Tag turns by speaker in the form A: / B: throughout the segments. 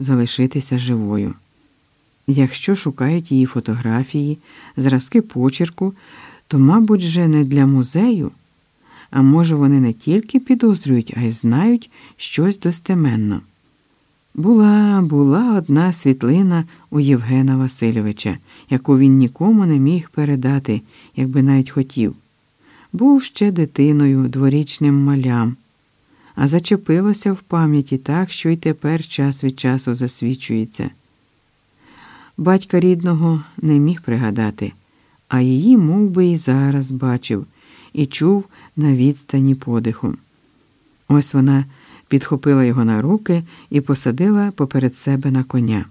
A: залишитися живою. Якщо шукають її фотографії, зразки почерку, то, мабуть, же не для музею, а може, вони не тільки підозрюють, а й знають щось достеменно. Була, була одна світлина у Євгена Васильовича, яку він нікому не міг передати, якби навіть хотів. Був ще дитиною, дворічним малям, а зачепилося в пам'яті так, що й тепер час від часу засвічується. Батька рідного не міг пригадати, а її мов би, і зараз бачив і чув на відстані подиху. Ось вона підхопила його на руки і посадила поперед себе на коня.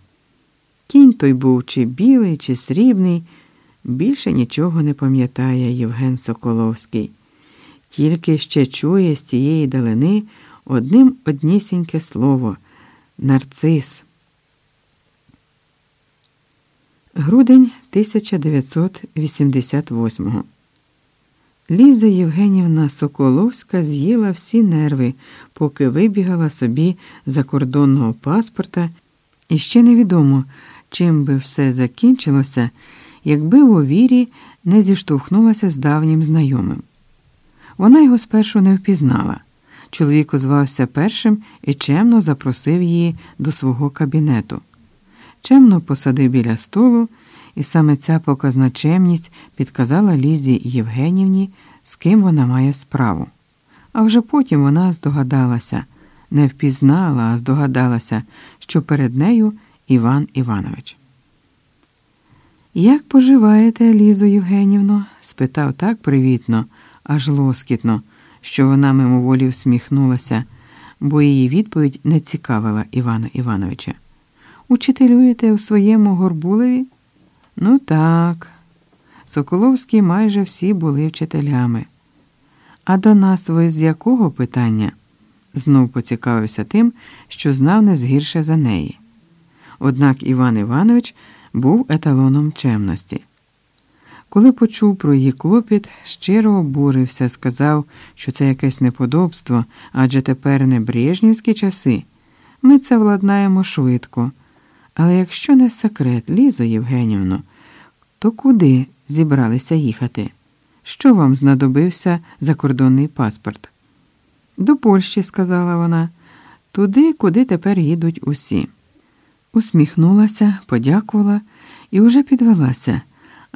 A: Кінь той був чи білий, чи срібний, більше нічого не пам'ятає Євген Соколовський, тільки ще чує з цієї далини одним однісіньке слово нарцис. Грудень 1988-го. Ліза Євгенівна Соколовська з'їла всі нерви, поки вибігала собі закордонного паспорта, і ще невідомо, чим би все закінчилося, якби в овірі не зіштовхнулася з давнім знайомим. Вона його спершу не впізнала. Чоловік озвався першим і чемно запросив її до свого кабінету. Чемно посадив біля столу, і саме ця показна чемність підказала Лізі Євгенівні, з ким вона має справу. А вже потім вона здогадалася, не впізнала, а здогадалася, що перед нею Іван Іванович. Як поживаєте, Лізо Євгенівно? спитав так привітно, аж лоскітно, що вона мимоволі всміхнулася, бо її відповідь не цікавила Івана Івановича. Учителюєте у своєму Горбулеві? Ну так. Соколовські майже всі були вчителями. А до нас ви з якого питання? Знов поцікавився тим, що знав не згірше за неї. Однак Іван Іванович був еталоном чемності. Коли почув про її клопіт, щиро обурився, сказав, що це якесь неподобство, адже тепер не брежнівські часи. Ми це владнаємо швидко. Але якщо не секрет, Ліза Євгенівно, то куди зібралися їхати? Що вам знадобився закордонний паспорт? До Польщі, сказала вона, туди, куди тепер їдуть усі. Усміхнулася, подякувала і уже підвелася,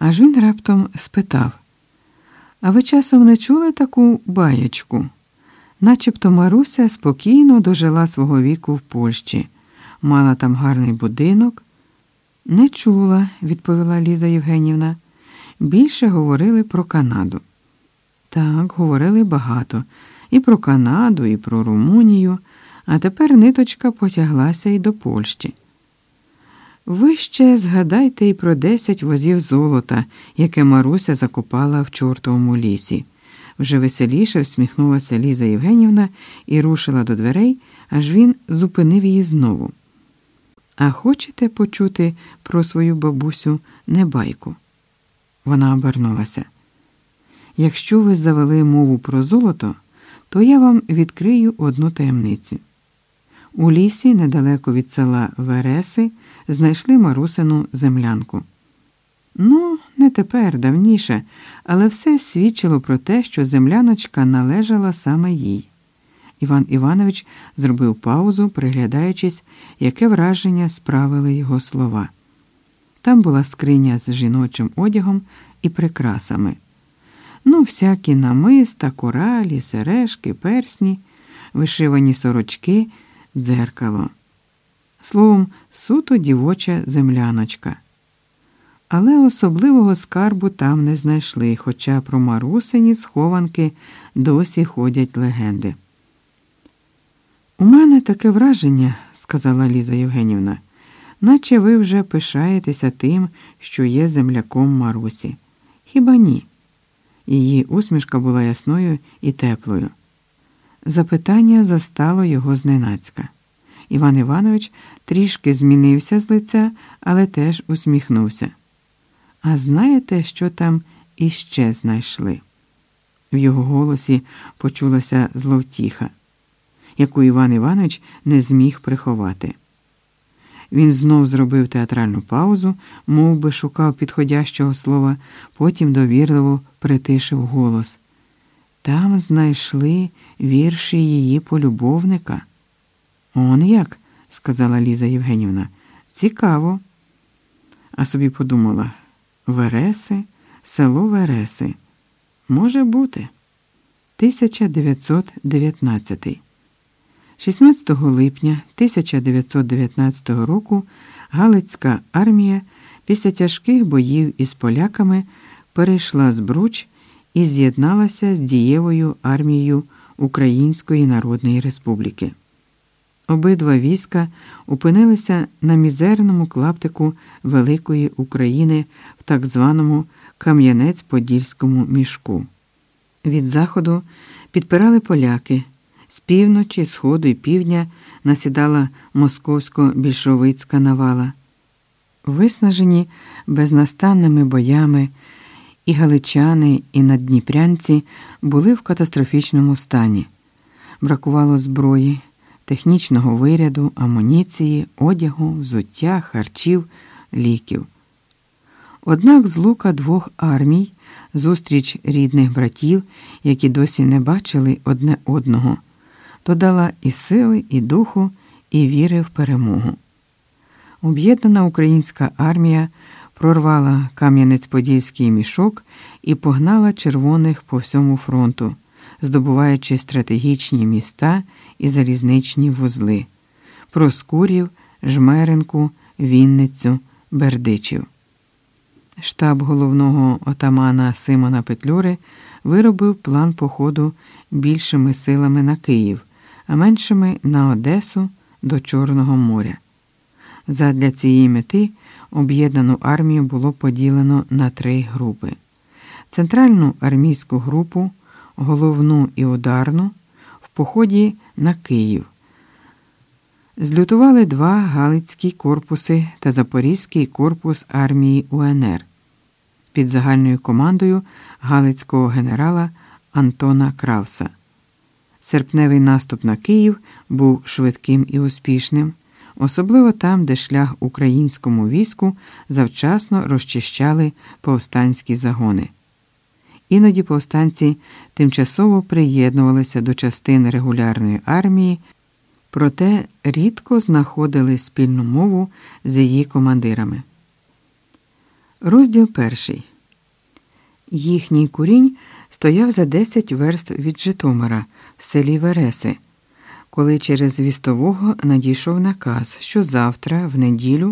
A: аж він раптом спитав: А ви часом не чули таку баєчку? Начебто Маруся спокійно дожила свого віку в Польщі мала там гарний будинок. Не чула, відповіла Ліза Євгенівна. Більше говорили про Канаду. Так, говорили багато і про Канаду, і про Румунію, а тепер ниточка потяглася і до Польщі. Ви ще згадайте і про десять возів золота, яке Маруся закопала в чортовому лісі. Вже веселіше всміхнулася Ліза Євгенівна і рушила до дверей, аж він зупинив її знову. А хочете почути про свою бабусю небайку? Вона обернулася. Якщо ви завели мову про золото, то я вам відкрию одну таємницю. У лісі, недалеко від села Вереси, знайшли Марусину землянку. Ну, не тепер, давніше, але все свідчило про те, що земляночка належала саме їй. Іван Іванович зробив паузу, приглядаючись, яке враження справили його слова. Там була скриня з жіночим одягом і прикрасами. Ну, всякі намиста, коралі, сережки, персні, вишивані сорочки, дзеркало. Словом, суто дівоча земляночка. Але особливого скарбу там не знайшли, хоча про марусині схованки досі ходять легенди. У мене таке враження, сказала Ліза Євгенівна, наче ви вже пишаєтеся тим, що є земляком Марусі. Хіба ні? Її усмішка була ясною і теплою. Запитання застало його зненацька. Іван Іванович трішки змінився з лиця, але теж усміхнувся. А знаєте, що там іще знайшли? В його голосі почулася зловтіха яку Іван Іванович не зміг приховати. Він знов зробив театральну паузу, мов би шукав підходящого слова, потім довірливо притишив голос. Там знайшли вірші її полюбовника. Он як? сказала Ліза Євгенівна. Цікаво. А собі подумала Вереси, село Вереси. Може бути. 1919 16 липня 1919 року Галицька армія після тяжких боїв із поляками перейшла з Бруч і з'єдналася з дієвою армією Української Народної Республіки. Обидва війська опинилися на мізерному клаптику Великої України в так званому Кам'янець-Подільському мішку. Від заходу підпирали поляки, з півночі, сходу і півдня насідала московсько-більшовицька навала. Виснажені безнастанними боями, і галичани, і наддніпрянці були в катастрофічному стані. Бракувало зброї, технічного виряду, амуніції, одягу, взуття, харчів, ліків. Однак з лука двох армій зустріч рідних братів, які досі не бачили одне одного, додала і сили, і духу, і віри в перемогу. Об'єднана українська армія прорвала Кам'янець-Подільський мішок і погнала червоних по всьому фронту, здобуваючи стратегічні міста і залізничні вузли Проскурів, Жмеринку, Вінницю, Бердичів. Штаб головного отамана Симона Петлюри виробив план походу більшими силами на Київ, а меншими на Одесу до Чорного моря. Задля цієї мети об'єднану армію було поділено на три групи: центральну армійську групу, головну і ударну в поході на Київ. Злютували два Галицькі корпуси та Запорізький корпус армії УНР під загальною командою Галицького генерала Антона Кравса. Серпневий наступ на Київ був швидким і успішним, особливо там, де шлях українському війську завчасно розчищали повстанські загони. Іноді повстанці тимчасово приєднувалися до частин регулярної армії, проте рідко знаходили спільну мову з її командирами. Розділ перший. Їхній курінь стояв за 10 верст від Житомира в селі Вереси, коли через вістового надійшов наказ, що завтра, в неділю,